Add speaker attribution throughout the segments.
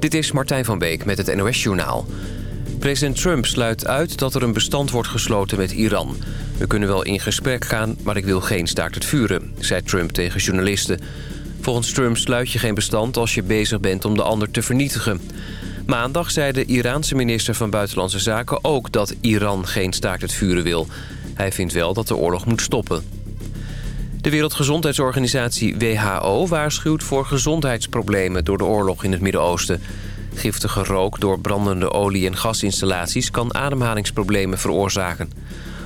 Speaker 1: Dit is Martijn van Beek met het NOS-journaal. President Trump sluit uit dat er een bestand wordt gesloten met Iran. We kunnen wel in gesprek gaan, maar ik wil geen staakt het vuren, zei Trump tegen journalisten. Volgens Trump sluit je geen bestand als je bezig bent om de ander te vernietigen. Maandag zei de Iraanse minister van Buitenlandse Zaken ook dat Iran geen staakt het vuren wil. Hij vindt wel dat de oorlog moet stoppen. De Wereldgezondheidsorganisatie WHO waarschuwt voor gezondheidsproblemen door de oorlog in het Midden-Oosten. Giftige rook door brandende olie- en gasinstallaties kan ademhalingsproblemen veroorzaken.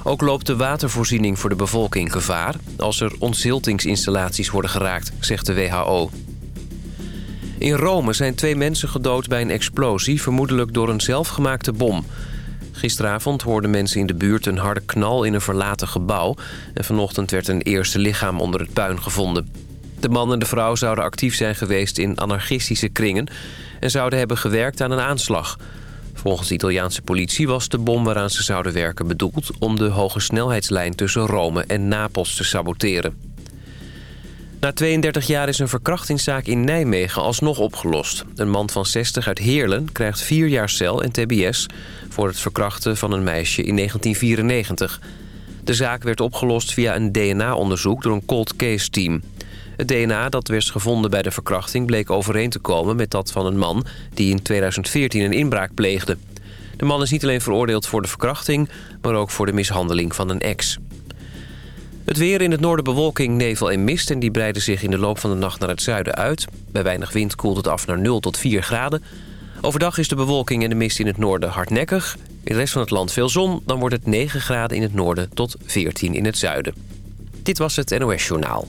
Speaker 1: Ook loopt de watervoorziening voor de bevolking gevaar... als er ontziltingsinstallaties worden geraakt, zegt de WHO. In Rome zijn twee mensen gedood bij een explosie... vermoedelijk door een zelfgemaakte bom. Gisteravond hoorden mensen in de buurt een harde knal in een verlaten gebouw... en vanochtend werd een eerste lichaam onder het puin gevonden. De man en de vrouw zouden actief zijn geweest in anarchistische kringen... en zouden hebben gewerkt aan een aanslag... Volgens de Italiaanse politie was de bom waaraan ze zouden werken bedoeld... om de hoge snelheidslijn tussen Rome en Napels te saboteren. Na 32 jaar is een verkrachtingszaak in Nijmegen alsnog opgelost. Een man van 60 uit Heerlen krijgt 4 jaar cel en tbs... voor het verkrachten van een meisje in 1994. De zaak werd opgelost via een DNA-onderzoek door een cold case team. Het DNA dat werd gevonden bij de verkrachting bleek overeen te komen met dat van een man... die in 2014 een inbraak pleegde. De man is niet alleen veroordeeld voor de verkrachting... maar ook voor de mishandeling van een ex. Het weer in het noorden bewolking, nevel en mist... en die breiden zich in de loop van de nacht naar het zuiden uit. Bij weinig wind koelt het af naar 0 tot 4 graden. Overdag is de bewolking en de mist in het noorden hardnekkig. In de rest van het land veel zon, dan wordt het 9 graden in het noorden tot 14 in het zuiden. Dit was het NOS Journaal.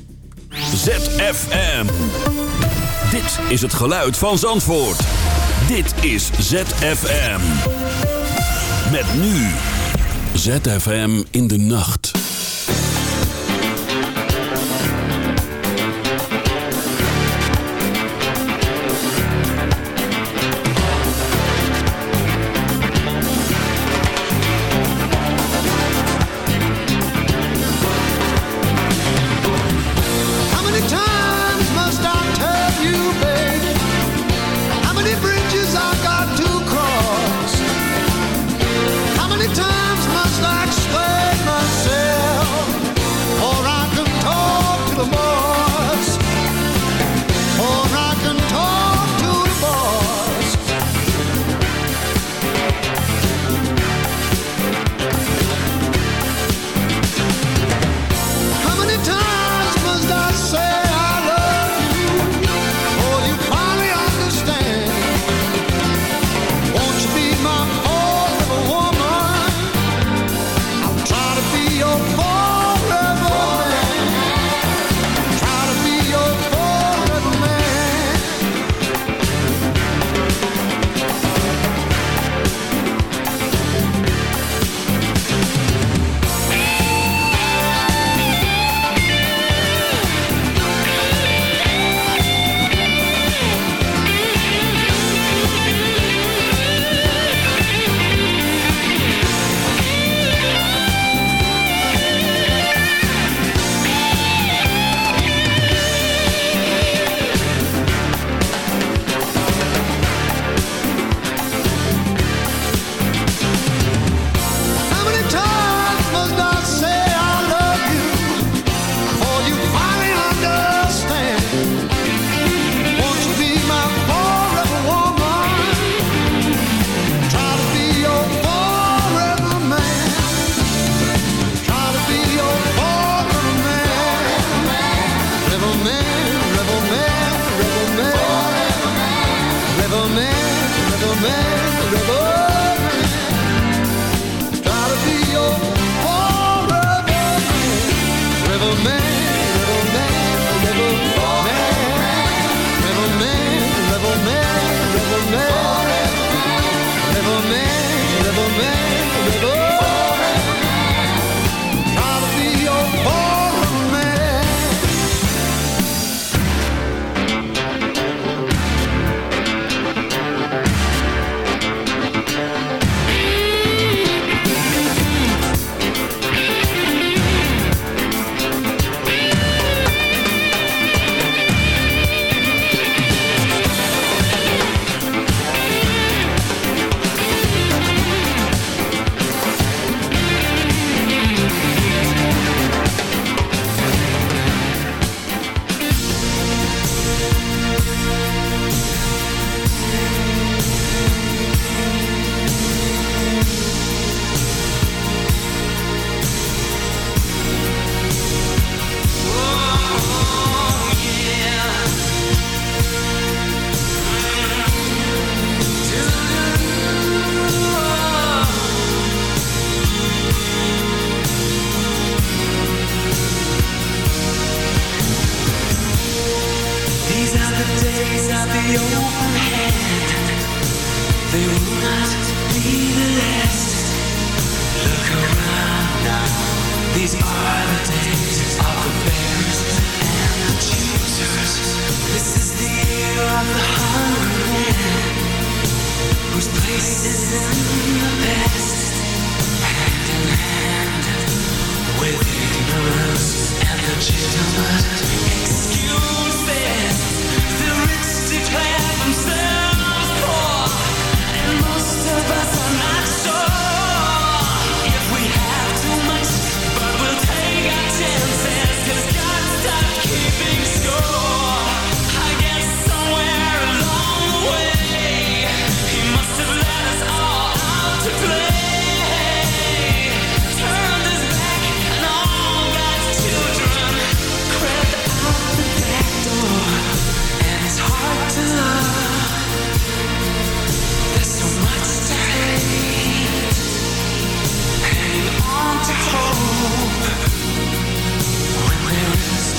Speaker 2: ZFM. Dit is het geluid van Zandvoort. Dit is ZFM. Met nu. ZFM in de nacht.
Speaker 3: the open hand They will not be the last. Look around now. These are the days of the bears and the choosers. This is the year of the hungry man Whose place is in the best. Hand in hand With ignorance and legitimate excuses clap themselves poor, oh, and most of us.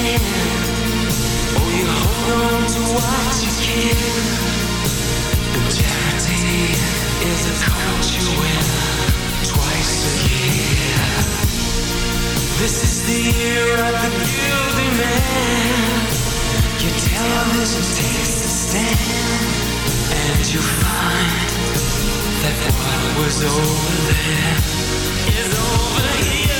Speaker 3: can. Oh, you hold on to what you can. The charity is a coat you win twice a year. This is the year of the guilty man. Your television takes a stand, and you find that what
Speaker 4: was over there is over here.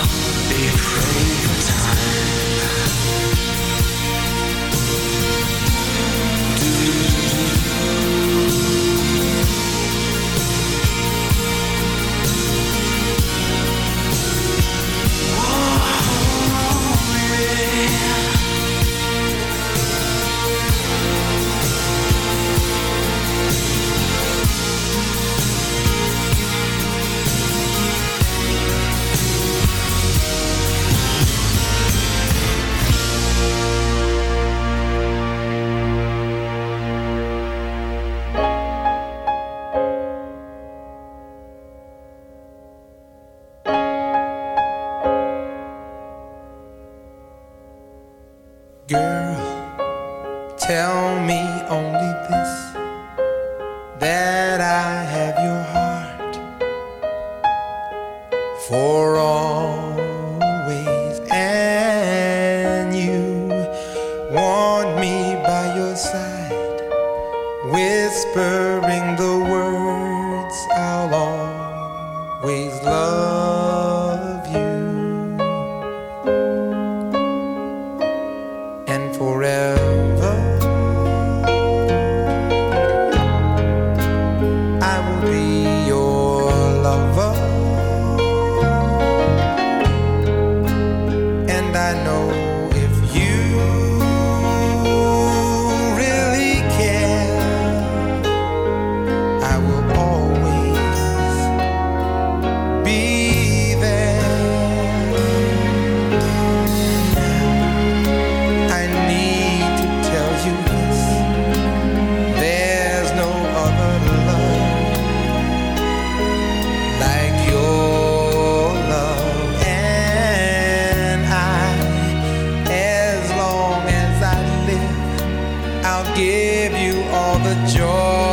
Speaker 3: give you all the joy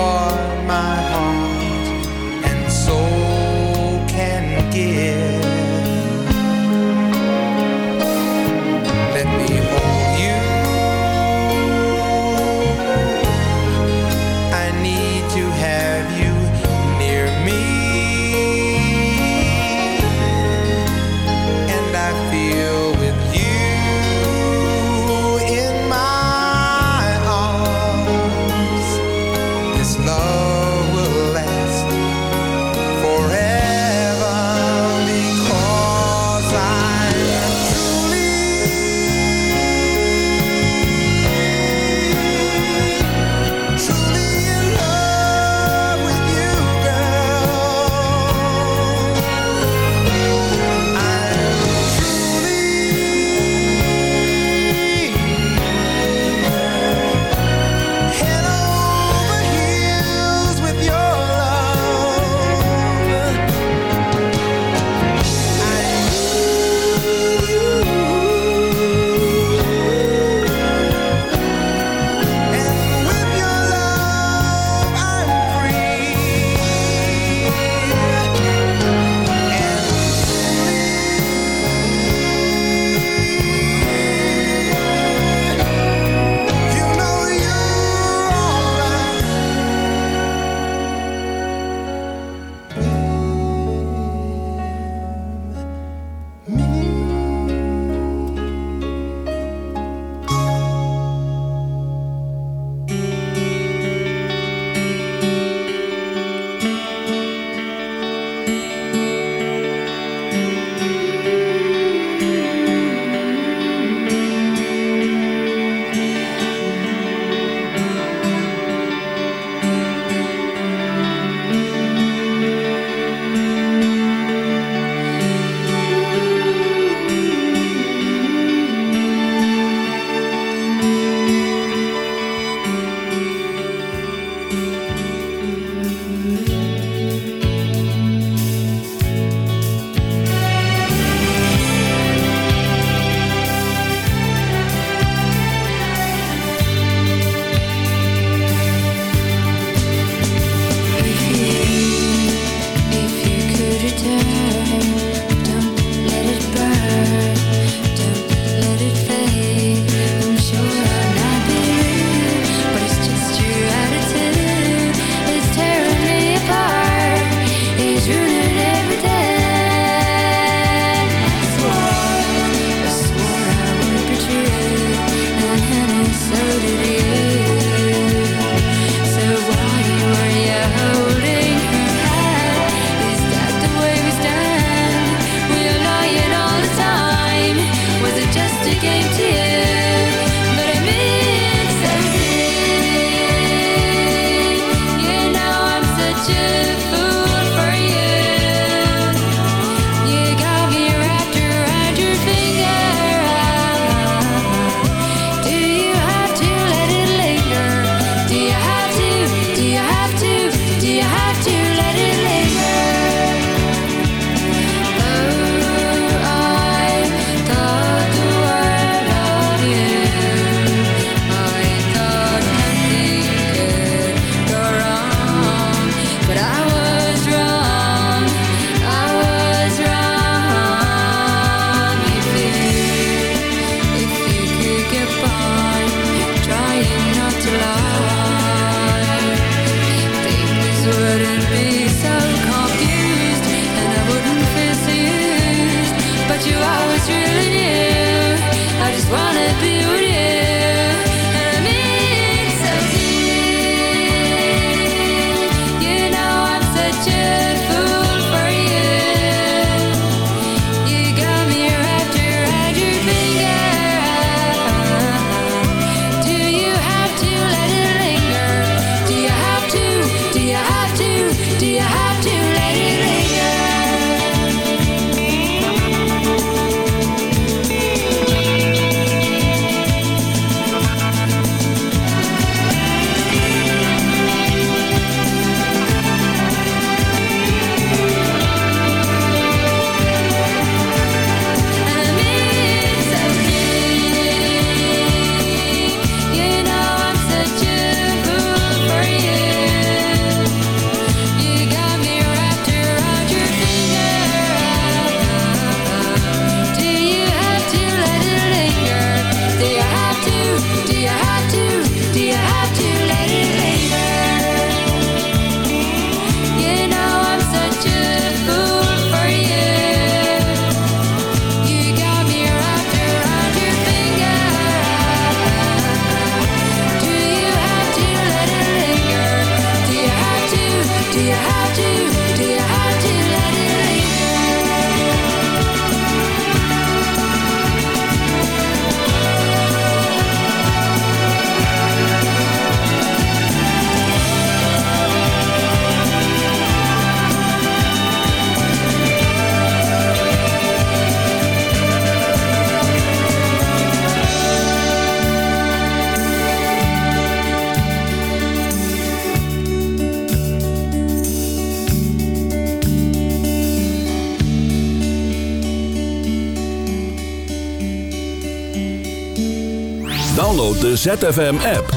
Speaker 5: ZFM-app.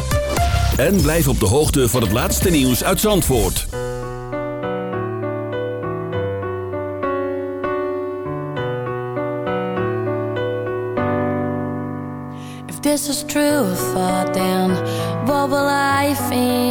Speaker 5: En blijf op de hoogte van het laatste nieuws uit Zandvoort.
Speaker 6: If this is true, I thought then, what will I think?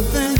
Speaker 6: good thing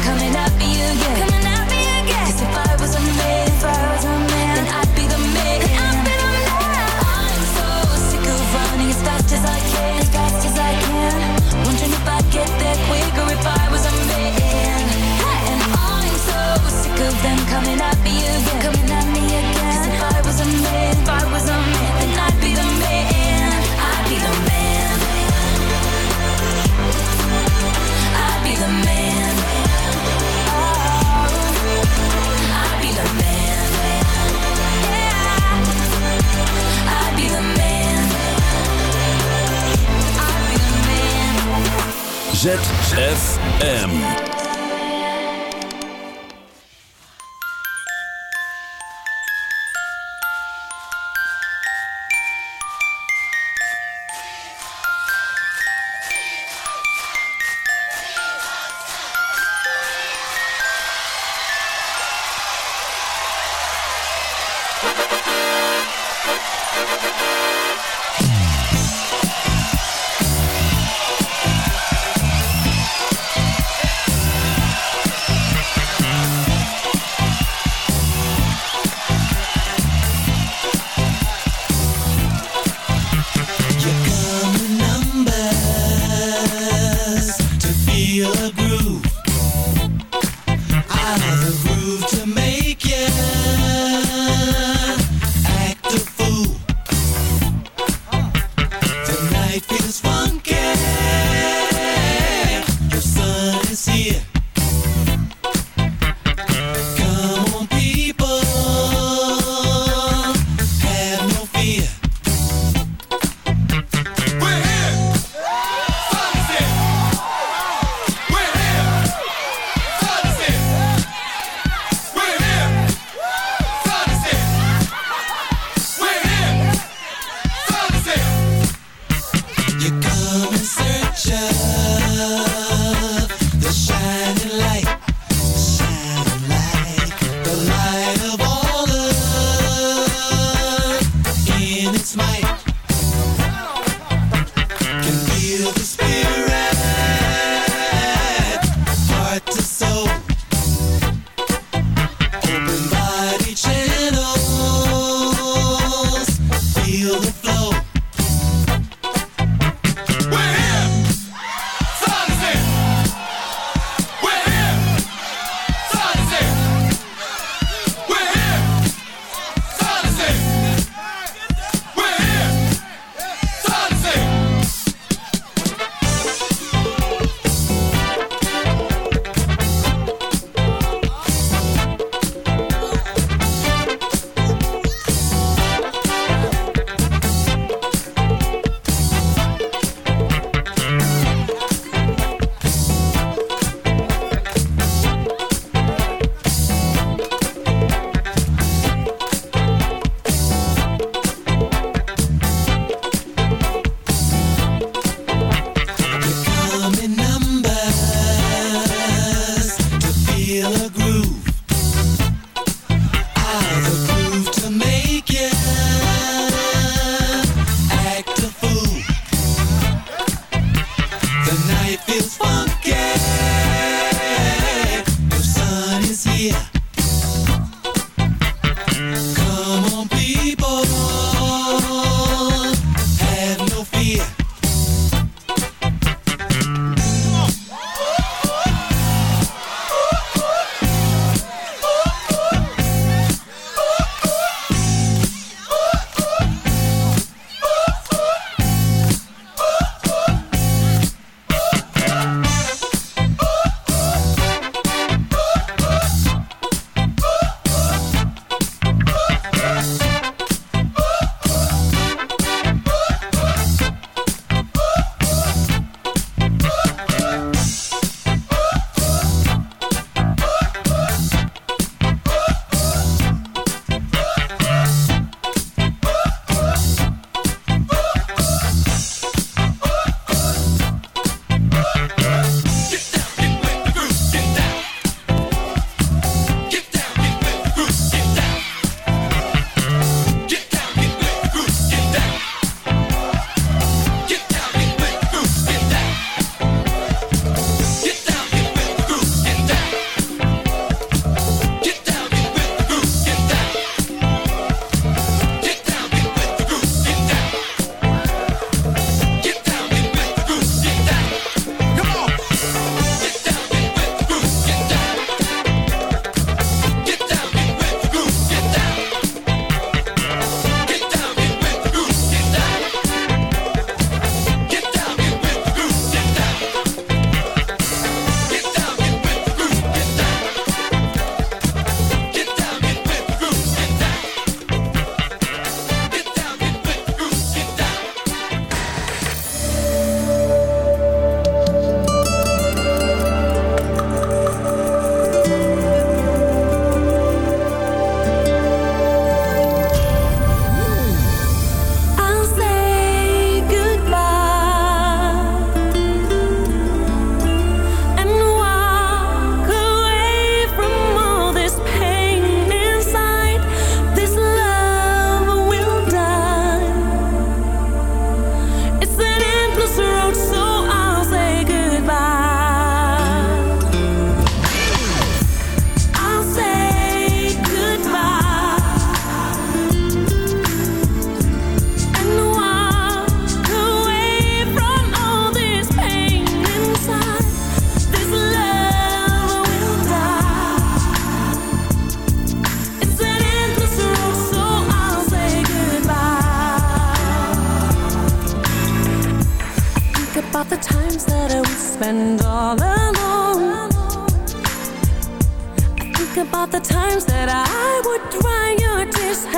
Speaker 7: coming at me again, coming at me again. 'Cause if I was a man, if I was a man, then I'd be the man. I'd be the man. I'd be the man. Oh, I'd be the man. Yeah. I'd be the man. I'd be the man.
Speaker 2: ZFM.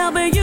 Speaker 6: I'll be you.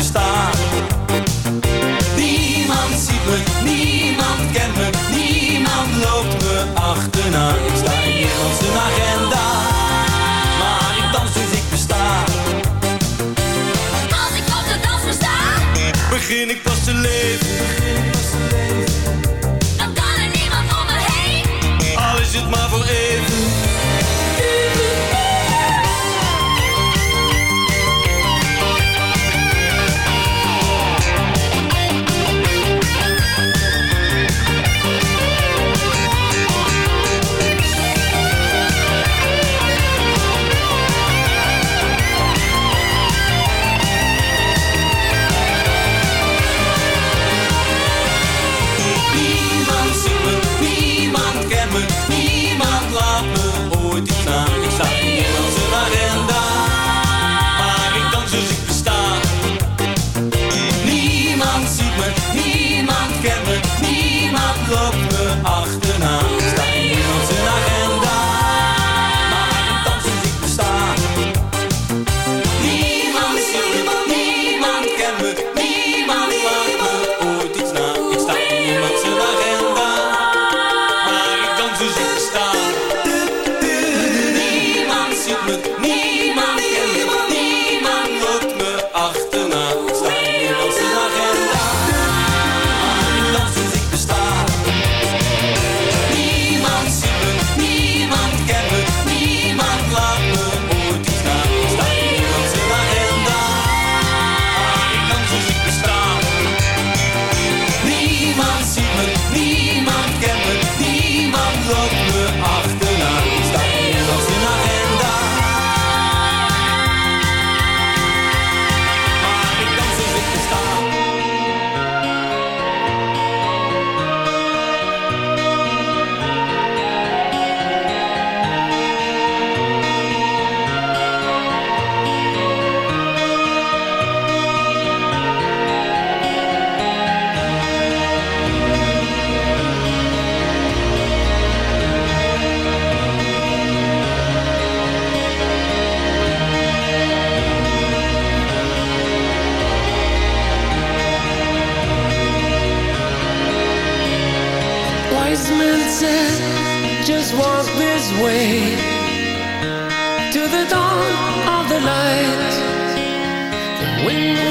Speaker 8: bestaan. Niemand ziet me, niemand kent me, niemand loopt me achterna. Ik sta in als een agenda, maar ik dans dus ik besta.
Speaker 9: Als ik op de dans versta,
Speaker 8: begin ik pas te leven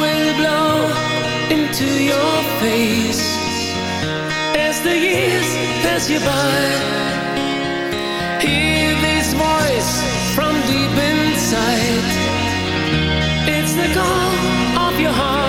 Speaker 6: will blow into your face. As the years pass you by Hear this voice from deep inside. It's the call of your heart.